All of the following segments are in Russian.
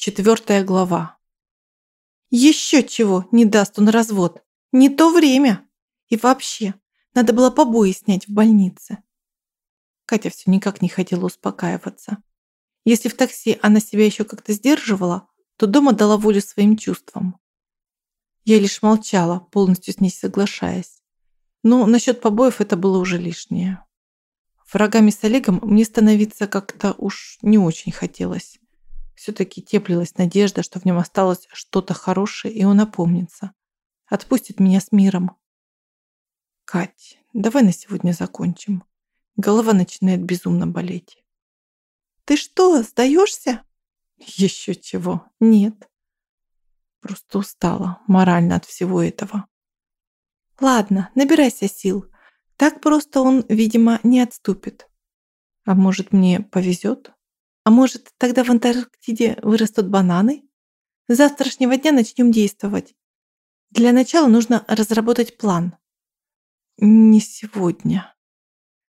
Четвертая глава. Еще чего не даст он развод. Не то время. И вообще, надо было побои снять в больнице. Катя все никак не хотела успокаиваться. Если в такси она себя еще как-то сдерживала, то дома дала волю своим чувствам. Я лишь молчала, полностью с ней соглашаясь. Но насчет побоев это было уже лишнее. Врагами с Олегом мне становиться как-то уж не очень хотелось. Все-таки теплилась надежда, что в нем осталось что-то хорошее, и он опомнится. Отпустит меня с миром. Кать, давай на сегодня закончим. Голова начинает безумно болеть. Ты что, сдаешься? Еще чего? Нет. Просто устала морально от всего этого. Ладно, набирайся сил. Так просто он, видимо, не отступит. А может, мне повезет? А может, тогда в Антарктиде вырастут бананы? С завтрашнего дня начнем действовать. Для начала нужно разработать план. Не сегодня.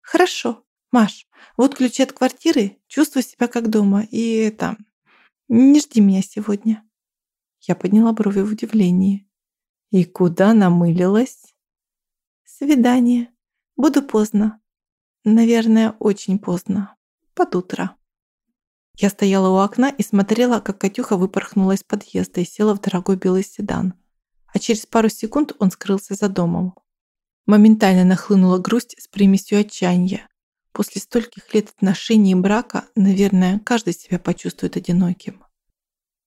Хорошо, Маш, вот ключи от квартиры, чувствуй себя как дома. И это... Не жди меня сегодня. Я подняла брови в удивлении. И куда намылилась? Свидание. Буду поздно. Наверное, очень поздно. Под утро. Я стояла у окна и смотрела, как Катюха выпорхнула из подъезда и села в дорогой белый седан. А через пару секунд он скрылся за домом. Моментально нахлынула грусть с примесью отчаяния. После стольких лет отношений и брака, наверное, каждый себя почувствует одиноким.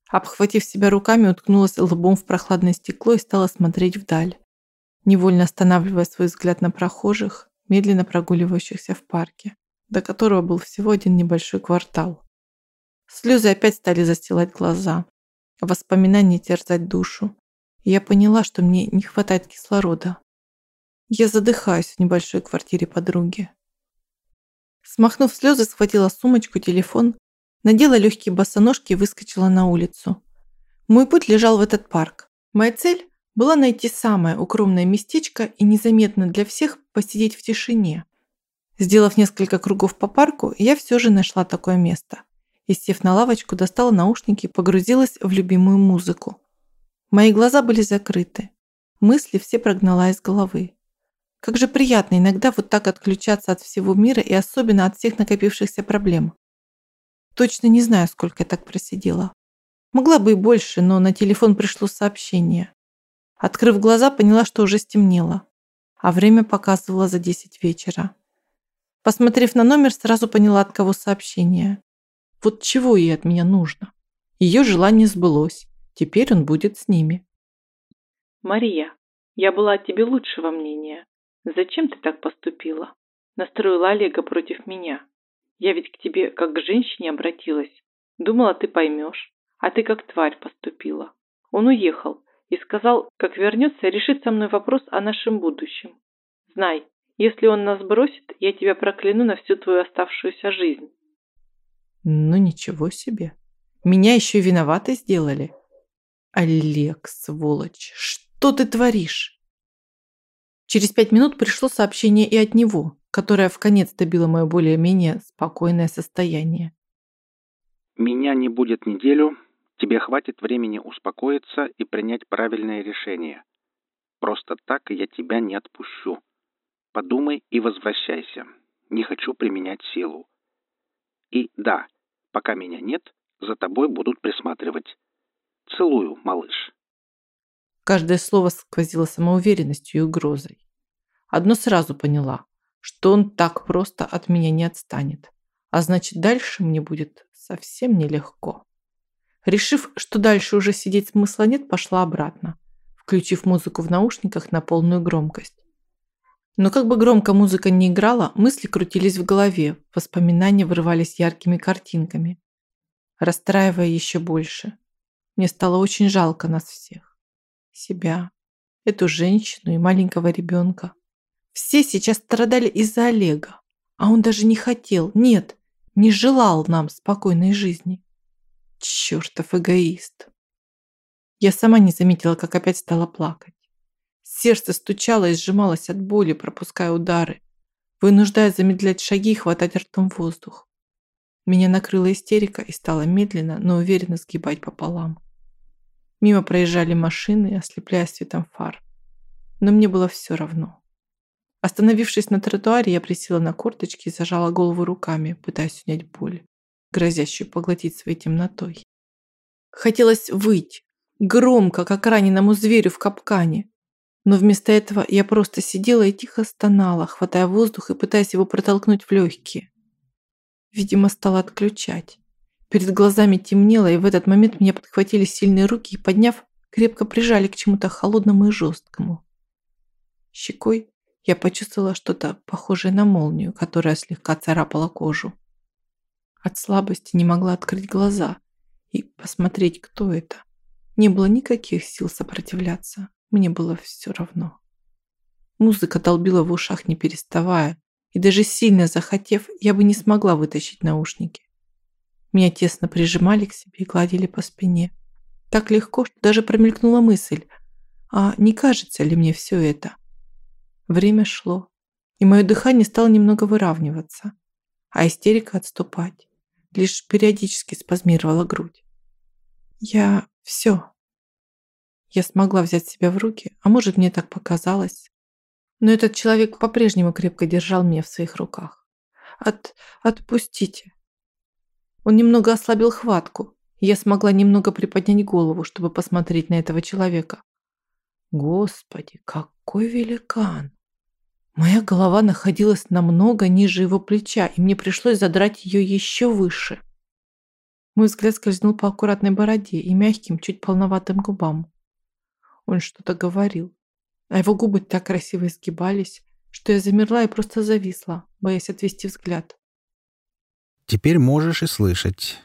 Обхватив себя руками, уткнулась лбом в прохладное стекло и стала смотреть вдаль, невольно останавливая свой взгляд на прохожих, медленно прогуливающихся в парке, до которого был всего один небольшой квартал. Слезы опять стали застилать глаза, воспоминания терзать душу. Я поняла, что мне не хватает кислорода. Я задыхаюсь в небольшой квартире подруги. Смахнув слезы, схватила сумочку, телефон, надела легкие босоножки и выскочила на улицу. Мой путь лежал в этот парк. Моя цель была найти самое укромное местечко и незаметно для всех посидеть в тишине. Сделав несколько кругов по парку, я все же нашла такое место и, сев на лавочку, достала наушники и погрузилась в любимую музыку. Мои глаза были закрыты. Мысли все прогнала из головы. Как же приятно иногда вот так отключаться от всего мира и особенно от всех накопившихся проблем. Точно не знаю, сколько я так просидела. Могла бы и больше, но на телефон пришло сообщение. Открыв глаза, поняла, что уже стемнело, а время показывало за 10 вечера. Посмотрев на номер, сразу поняла, от кого сообщение. Вот чего ей от меня нужно? Ее желание сбылось. Теперь он будет с ними. Мария, я была о тебе лучшего мнения. Зачем ты так поступила? Настроила Олега против меня. Я ведь к тебе как к женщине обратилась. Думала, ты поймешь. А ты как тварь поступила. Он уехал и сказал, как вернется, решит со мной вопрос о нашем будущем. Знай, если он нас бросит, я тебя прокляну на всю твою оставшуюся жизнь. Ну ничего себе. Меня еще и виноватой сделали. Олег, сволочь, что ты творишь? Через пять минут пришло сообщение и от него, которое в конец добило мое более-менее спокойное состояние. Меня не будет неделю, тебе хватит времени успокоиться и принять правильное решение. Просто так я тебя не отпущу. Подумай и возвращайся. Не хочу применять силу. И да, Пока меня нет, за тобой будут присматривать. Целую, малыш. Каждое слово сквозило самоуверенностью и угрозой. Одно сразу поняла, что он так просто от меня не отстанет. А значит, дальше мне будет совсем нелегко. Решив, что дальше уже сидеть смысла нет, пошла обратно, включив музыку в наушниках на полную громкость. Но как бы громко музыка не играла, мысли крутились в голове, воспоминания вырывались яркими картинками, расстраивая еще больше. Мне стало очень жалко нас всех. Себя, эту женщину и маленького ребенка. Все сейчас страдали из-за Олега, а он даже не хотел, нет, не желал нам спокойной жизни. Чертов эгоист. Я сама не заметила, как опять стала плакать. Сердце стучало и сжималось от боли, пропуская удары, вынуждая замедлять шаги и хватать ртом воздух. Меня накрыла истерика и стала медленно, но уверенно сгибать пополам. Мимо проезжали машины, ослепляя светом фар. Но мне было все равно. Остановившись на тротуаре, я присела на корточки и зажала голову руками, пытаясь унять боль, грозящую поглотить своей темнотой. Хотелось выть, громко, как раненому зверю в капкане. Но вместо этого я просто сидела и тихо стонала, хватая воздух и пытаясь его протолкнуть в легкие. Видимо, стала отключать. Перед глазами темнело, и в этот момент меня подхватили сильные руки и, подняв, крепко прижали к чему-то холодному и жесткому. Щекой я почувствовала что-то похожее на молнию, которая слегка царапала кожу. От слабости не могла открыть глаза и посмотреть, кто это. Не было никаких сил сопротивляться. Мне было все равно. Музыка долбила в ушах не переставая, и даже сильно захотев, я бы не смогла вытащить наушники. Меня тесно прижимали к себе и гладили по спине. Так легко, что даже промелькнула мысль, а не кажется ли мне все это? Время шло, и мое дыхание стало немного выравниваться, а истерика отступать. Лишь периодически спазмировала грудь. Я все. Я смогла взять себя в руки, а может мне так показалось. Но этот человек по-прежнему крепко держал меня в своих руках. От... отпустите. Он немного ослабил хватку, я смогла немного приподнять голову, чтобы посмотреть на этого человека. Господи, какой великан! Моя голова находилась намного ниже его плеча, и мне пришлось задрать ее еще выше. Мой взгляд скользнул по аккуратной бороде и мягким, чуть полноватым губам. Он что-то говорил, а его губы так красиво изгибались, что я замерла и просто зависла, боясь отвести взгляд. «Теперь можешь и слышать».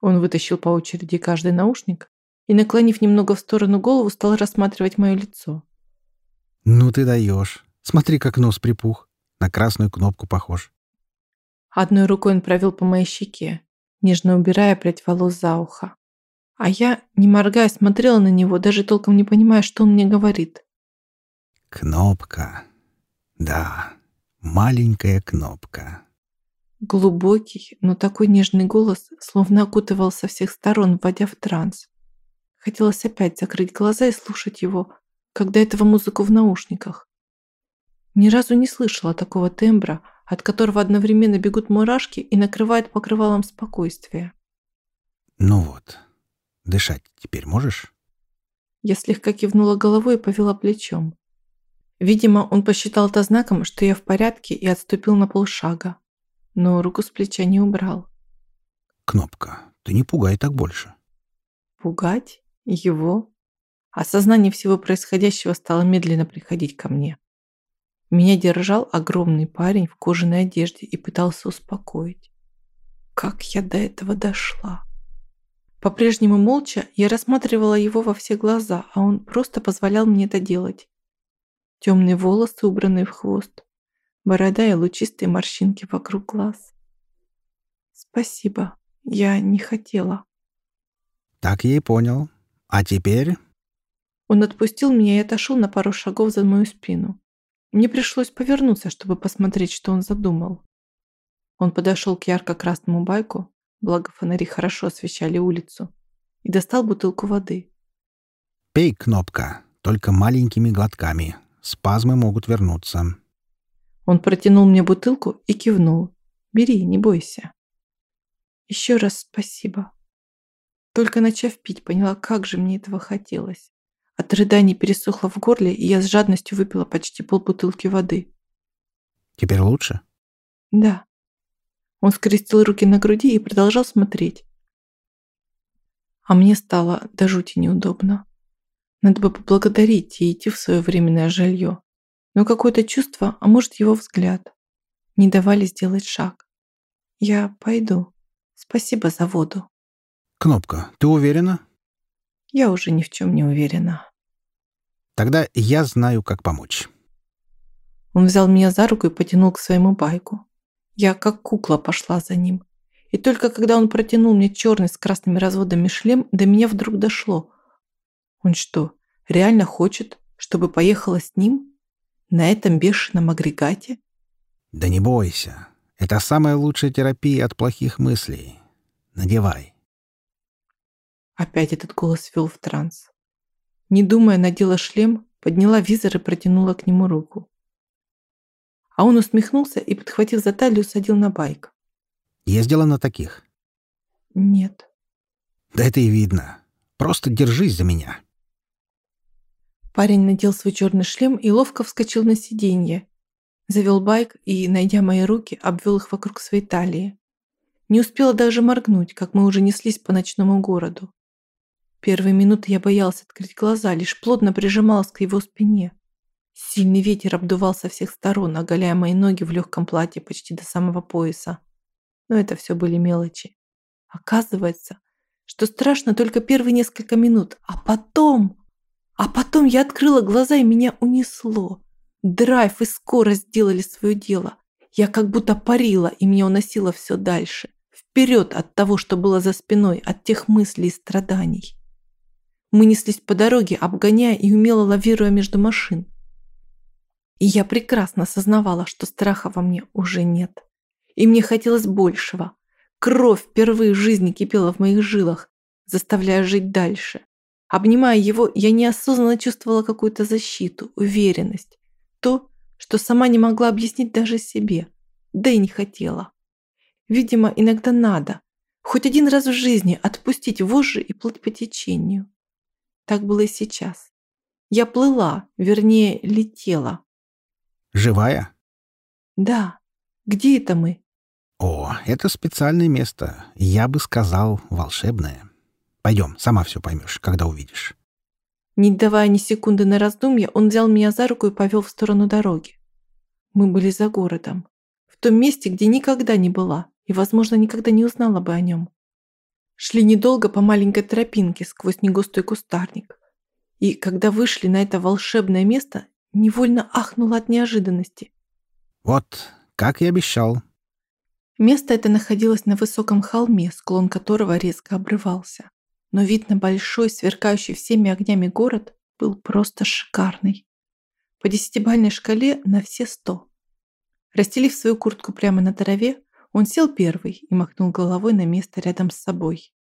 Он вытащил по очереди каждый наушник и, наклонив немного в сторону голову, стал рассматривать мое лицо. «Ну ты даешь. Смотри, как нос припух. На красную кнопку похож». Одной рукой он провел по моей щеке, нежно убирая прядь волос за ухо. А я, не моргая, смотрела на него, даже толком не понимая, что он мне говорит. «Кнопка. Да, маленькая кнопка». Глубокий, но такой нежный голос словно окутывал со всех сторон, вводя в транс. Хотелось опять закрыть глаза и слушать его, когда этого музыку в наушниках. Ни разу не слышала такого тембра, от которого одновременно бегут мурашки и накрывает покрывалом спокойствия. «Ну вот, дышать теперь можешь?» Я слегка кивнула головой и повела плечом. Видимо, он посчитал это знаком, что я в порядке и отступил на полшага. Но руку с плеча не убрал. «Кнопка, ты не пугай так больше». Пугать? Его? Осознание всего происходящего стало медленно приходить ко мне. Меня держал огромный парень в кожаной одежде и пытался успокоить. Как я до этого дошла? По-прежнему молча я рассматривала его во все глаза, а он просто позволял мне это делать. Темные волосы, убранные в хвост, борода и лучистые морщинки вокруг глаз. Спасибо, я не хотела. Так я и понял. А теперь? Он отпустил меня и отошел на пару шагов за мою спину. Мне пришлось повернуться, чтобы посмотреть, что он задумал. Он подошел к ярко-красному байку, благо фонари хорошо освещали улицу, и достал бутылку воды. «Пей, кнопка, только маленькими глотками. Спазмы могут вернуться». Он протянул мне бутылку и кивнул. «Бери, не бойся». «Еще раз спасибо». Только начав пить, поняла, как же мне этого хотелось. От рыданий пересохло в горле, и я с жадностью выпила почти полбутылки воды. «Теперь лучше?» «Да». Он скрестил руки на груди и продолжал смотреть. А мне стало до жути неудобно. Надо бы поблагодарить и идти в свое временное жилье. Но какое-то чувство, а может его взгляд, не давали сделать шаг. Я пойду. Спасибо за воду. «Кнопка, ты уверена?» Я уже ни в чем не уверена. Тогда я знаю, как помочь. Он взял меня за руку и потянул к своему байку. Я как кукла пошла за ним. И только когда он протянул мне черный с красными разводами шлем, до меня вдруг дошло. Он что, реально хочет, чтобы поехала с ним? На этом бешеном агрегате? Да не бойся. Это самая лучшая терапия от плохих мыслей. Надевай. Опять этот голос вел в транс. Не думая, надела шлем, подняла визор и протянула к нему руку. А он усмехнулся и, подхватив за талию, садил на байк. Ездила на таких? Нет. Да это и видно. Просто держись за меня. Парень надел свой черный шлем и ловко вскочил на сиденье. Завел байк и, найдя мои руки, обвел их вокруг своей талии. Не успела даже моргнуть, как мы уже неслись по ночному городу. Первые минуты я боялась открыть глаза, лишь плотно прижималась к его спине. Сильный ветер обдувал со всех сторон, оголяя мои ноги в легком платье почти до самого пояса. Но это все были мелочи. Оказывается, что страшно только первые несколько минут, а потом... А потом я открыла глаза, и меня унесло. Драйв и скорость сделали свое дело. Я как будто парила, и меня уносило все дальше. Вперед от того, что было за спиной, от тех мыслей и страданий. Мы неслись по дороге, обгоняя и умело лавируя между машин. И я прекрасно осознавала, что страха во мне уже нет. И мне хотелось большего. Кровь впервые в жизни кипела в моих жилах, заставляя жить дальше. Обнимая его, я неосознанно чувствовала какую-то защиту, уверенность. То, что сама не могла объяснить даже себе, да и не хотела. Видимо, иногда надо, хоть один раз в жизни отпустить вожжи и плыть по течению. Так было и сейчас. Я плыла, вернее, летела. Живая? Да. Где это мы? О, это специальное место. Я бы сказал, волшебное. Пойдем, сама все поймешь, когда увидишь. Не давая ни секунды на раздумье, он взял меня за руку и повел в сторону дороги. Мы были за городом, в том месте, где никогда не была и, возможно, никогда не узнала бы о нем. Шли недолго по маленькой тропинке сквозь негустой кустарник. И когда вышли на это волшебное место, невольно ахнула от неожиданности. Вот, как и обещал. Место это находилось на высоком холме, склон которого резко обрывался но вид на большой, сверкающий всеми огнями город был просто шикарный. По десятибальной шкале на все сто. Расстелив свою куртку прямо на траве, он сел первый и махнул головой на место рядом с собой.